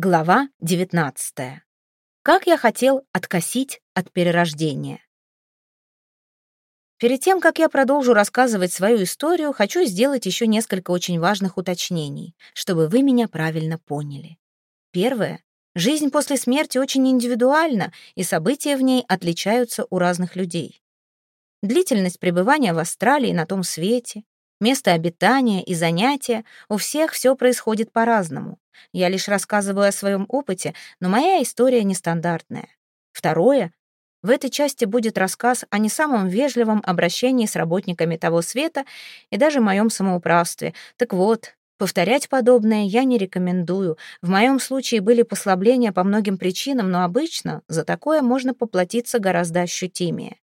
Глава 19. Как я хотел откосить от перерождения. Перед тем, как я продолжу рассказывать свою историю, хочу сделать еще несколько очень важных уточнений, чтобы вы меня правильно поняли. Первое. Жизнь после смерти очень индивидуальна, и события в ней отличаются у разных людей. Длительность пребывания в Австралии на том свете, Место обитания и занятия у всех все происходит по-разному. Я лишь рассказываю о своем опыте, но моя история нестандартная. Второе. В этой части будет рассказ о не самом вежливом обращении с работниками того света и даже моем самоуправстве. Так вот, повторять подобное я не рекомендую. В моем случае были послабления по многим причинам, но обычно за такое можно поплатиться гораздо ощутимее.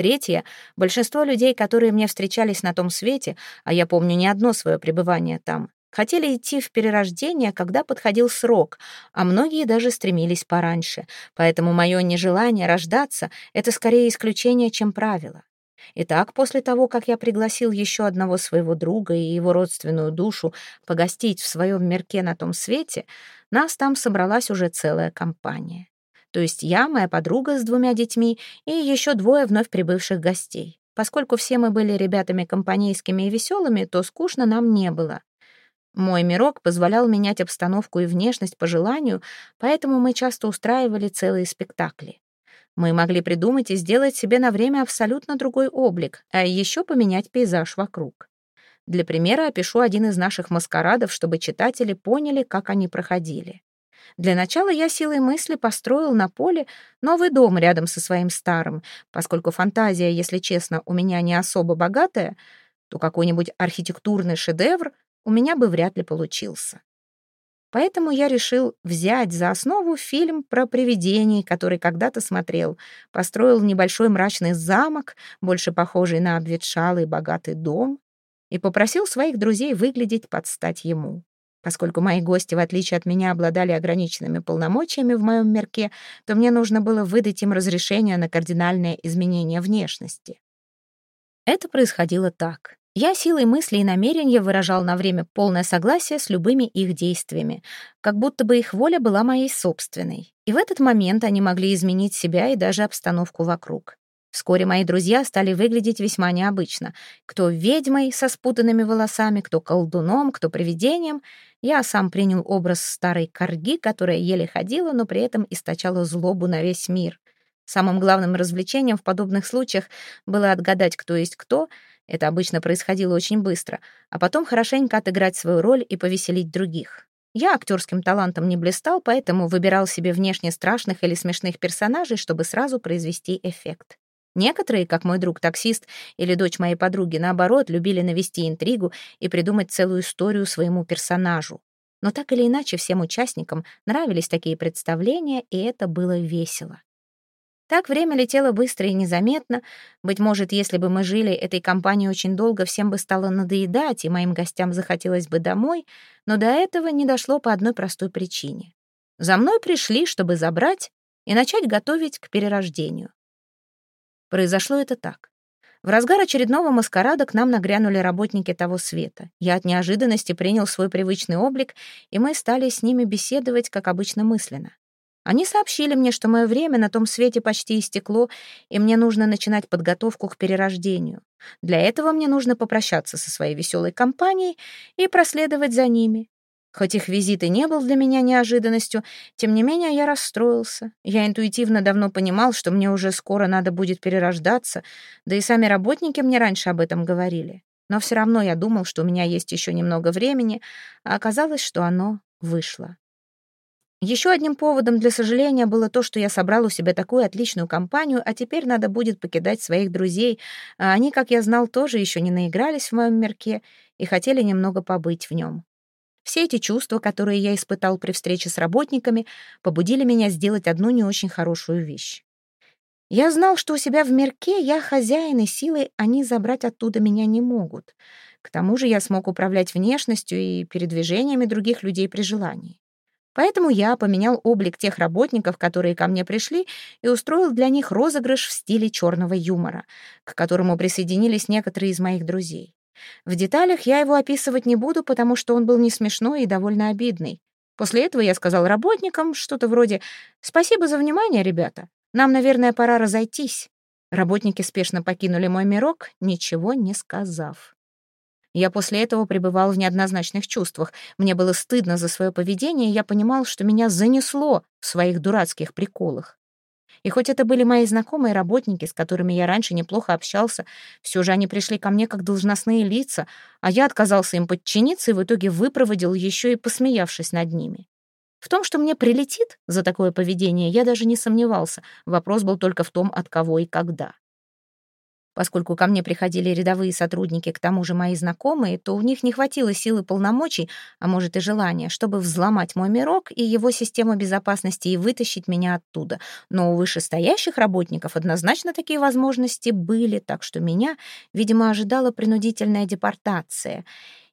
Третье. Большинство людей, которые мне встречались на том свете, а я помню не одно свое пребывание там, хотели идти в перерождение, когда подходил срок, а многие даже стремились пораньше. Поэтому мое нежелание рождаться — это скорее исключение, чем правило. Итак, после того, как я пригласил еще одного своего друга и его родственную душу погостить в своем мирке на том свете, нас там собралась уже целая компания то есть я, моя подруга с двумя детьми и еще двое вновь прибывших гостей. Поскольку все мы были ребятами компанейскими и веселыми, то скучно нам не было. Мой мирок позволял менять обстановку и внешность по желанию, поэтому мы часто устраивали целые спектакли. Мы могли придумать и сделать себе на время абсолютно другой облик, а еще поменять пейзаж вокруг. Для примера опишу один из наших маскарадов, чтобы читатели поняли, как они проходили. Для начала я силой мысли построил на поле новый дом рядом со своим старым. Поскольку фантазия, если честно, у меня не особо богатая, то какой-нибудь архитектурный шедевр у меня бы вряд ли получился. Поэтому я решил взять за основу фильм про привидений, который когда-то смотрел. Построил небольшой мрачный замок, больше похожий на обветшалый богатый дом, и попросил своих друзей выглядеть под стать ему. Поскольку мои гости, в отличие от меня, обладали ограниченными полномочиями в моем мирке, то мне нужно было выдать им разрешение на кардинальное изменение внешности. Это происходило так. Я силой мысли и намерения выражал на время полное согласие с любыми их действиями, как будто бы их воля была моей собственной. И в этот момент они могли изменить себя и даже обстановку вокруг. Вскоре мои друзья стали выглядеть весьма необычно. Кто ведьмой со спутанными волосами, кто колдуном, кто привидением. Я сам принял образ старой корги, которая еле ходила, но при этом источала злобу на весь мир. Самым главным развлечением в подобных случаях было отгадать, кто есть кто. Это обычно происходило очень быстро. А потом хорошенько отыграть свою роль и повеселить других. Я актерским талантом не блистал, поэтому выбирал себе внешне страшных или смешных персонажей, чтобы сразу произвести эффект. Некоторые, как мой друг-таксист или дочь моей подруги, наоборот, любили навести интригу и придумать целую историю своему персонажу. Но так или иначе всем участникам нравились такие представления, и это было весело. Так время летело быстро и незаметно. Быть может, если бы мы жили этой компанией очень долго, всем бы стало надоедать, и моим гостям захотелось бы домой, но до этого не дошло по одной простой причине. За мной пришли, чтобы забрать и начать готовить к перерождению. Произошло это так. В разгар очередного маскарада к нам нагрянули работники того света. Я от неожиданности принял свой привычный облик, и мы стали с ними беседовать, как обычно, мысленно. Они сообщили мне, что мое время на том свете почти истекло, и мне нужно начинать подготовку к перерождению. Для этого мне нужно попрощаться со своей веселой компанией и проследовать за ними. Хоть их визит и не был для меня неожиданностью, тем не менее я расстроился. Я интуитивно давно понимал, что мне уже скоро надо будет перерождаться, да и сами работники мне раньше об этом говорили. Но все равно я думал, что у меня есть еще немного времени, а оказалось, что оно вышло. Еще одним поводом для сожаления было то, что я собрал у себя такую отличную компанию, а теперь надо будет покидать своих друзей, а они, как я знал, тоже еще не наигрались в моем мирке и хотели немного побыть в нем. Все эти чувства, которые я испытал при встрече с работниками, побудили меня сделать одну не очень хорошую вещь. Я знал, что у себя в мирке я хозяин, и силой они забрать оттуда меня не могут. К тому же я смог управлять внешностью и передвижениями других людей при желании. Поэтому я поменял облик тех работников, которые ко мне пришли, и устроил для них розыгрыш в стиле черного юмора, к которому присоединились некоторые из моих друзей. В деталях я его описывать не буду, потому что он был не смешной и довольно обидный. После этого я сказал работникам что-то вроде «Спасибо за внимание, ребята. Нам, наверное, пора разойтись». Работники спешно покинули мой мирок, ничего не сказав. Я после этого пребывал в неоднозначных чувствах. Мне было стыдно за свое поведение, и я понимал, что меня занесло в своих дурацких приколах. И хоть это были мои знакомые работники, с которыми я раньше неплохо общался, все же они пришли ко мне как должностные лица, а я отказался им подчиниться и в итоге выпроводил еще и посмеявшись над ними. В том, что мне прилетит за такое поведение, я даже не сомневался. Вопрос был только в том, от кого и когда. Поскольку ко мне приходили рядовые сотрудники, к тому же мои знакомые, то у них не хватило силы полномочий, а может и желания, чтобы взломать мой мирок и его систему безопасности и вытащить меня оттуда. Но у вышестоящих работников однозначно такие возможности были, так что меня, видимо, ожидала принудительная депортация.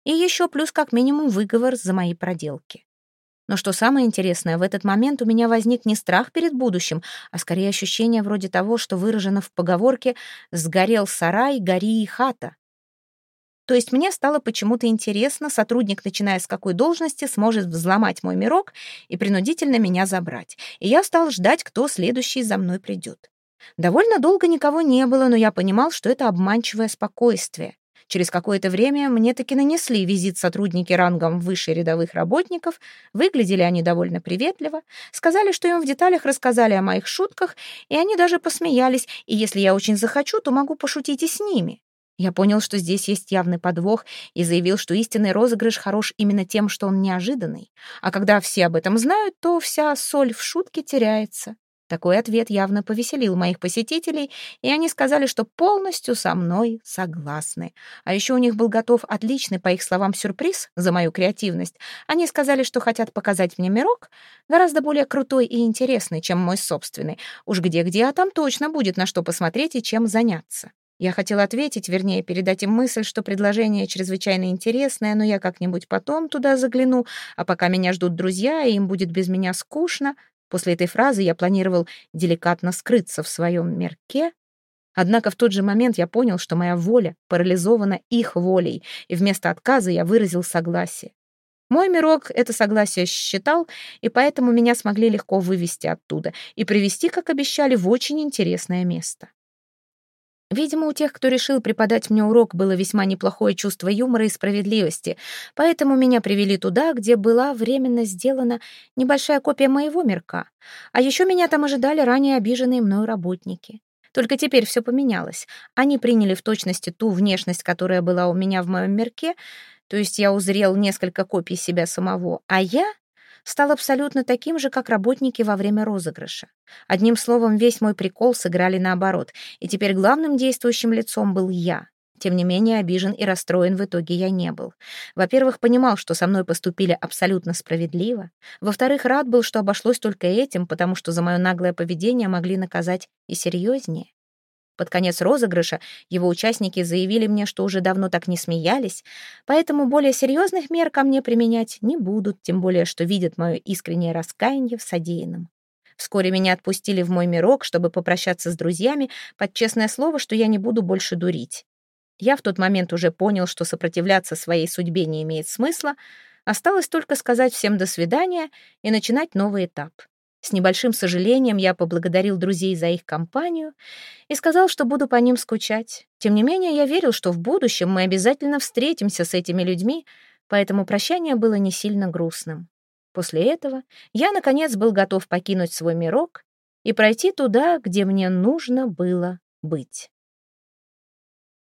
И еще плюс как минимум выговор за мои проделки. Но что самое интересное, в этот момент у меня возник не страх перед будущим, а скорее ощущение вроде того, что выражено в поговорке «сгорел сарай, гори и хата». То есть мне стало почему-то интересно, сотрудник, начиная с какой должности, сможет взломать мой мирок и принудительно меня забрать. И я стал ждать, кто следующий за мной придет. Довольно долго никого не было, но я понимал, что это обманчивое спокойствие. Через какое-то время мне таки нанесли визит сотрудники рангом выше рядовых работников, выглядели они довольно приветливо, сказали, что им в деталях рассказали о моих шутках, и они даже посмеялись, и если я очень захочу, то могу пошутить и с ними. Я понял, что здесь есть явный подвох, и заявил, что истинный розыгрыш хорош именно тем, что он неожиданный. А когда все об этом знают, то вся соль в шутке теряется. Такой ответ явно повеселил моих посетителей, и они сказали, что полностью со мной согласны. А еще у них был готов отличный, по их словам, сюрприз за мою креативность. Они сказали, что хотят показать мне мирок, гораздо более крутой и интересный, чем мой собственный. Уж где-где, а там точно будет на что посмотреть и чем заняться. Я хотела ответить, вернее, передать им мысль, что предложение чрезвычайно интересное, но я как-нибудь потом туда загляну, а пока меня ждут друзья, и им будет без меня скучно, После этой фразы я планировал деликатно скрыться в своем мерке, однако в тот же момент я понял, что моя воля парализована их волей, и вместо отказа я выразил согласие. Мой мирок это согласие считал, и поэтому меня смогли легко вывести оттуда и привести, как обещали, в очень интересное место. Видимо, у тех, кто решил преподать мне урок, было весьма неплохое чувство юмора и справедливости, поэтому меня привели туда, где была временно сделана небольшая копия моего мирка. А еще меня там ожидали ранее обиженные мною работники. Только теперь все поменялось. Они приняли в точности ту внешность, которая была у меня в моем мирке, то есть я узрел несколько копий себя самого, а я стал абсолютно таким же, как работники во время розыгрыша. Одним словом, весь мой прикол сыграли наоборот, и теперь главным действующим лицом был я. Тем не менее, обижен и расстроен в итоге я не был. Во-первых, понимал, что со мной поступили абсолютно справедливо. Во-вторых, рад был, что обошлось только этим, потому что за мое наглое поведение могли наказать и серьезнее. Под конец розыгрыша его участники заявили мне, что уже давно так не смеялись, поэтому более серьезных мер ко мне применять не будут, тем более, что видят мое искреннее раскаяние в содеянном. Вскоре меня отпустили в мой мирок, чтобы попрощаться с друзьями, под честное слово, что я не буду больше дурить. Я в тот момент уже понял, что сопротивляться своей судьбе не имеет смысла, осталось только сказать всем «до свидания» и начинать новый этап. С небольшим сожалением я поблагодарил друзей за их компанию и сказал, что буду по ним скучать. Тем не менее, я верил, что в будущем мы обязательно встретимся с этими людьми, поэтому прощание было не сильно грустным. После этого я, наконец, был готов покинуть свой мирок и пройти туда, где мне нужно было быть.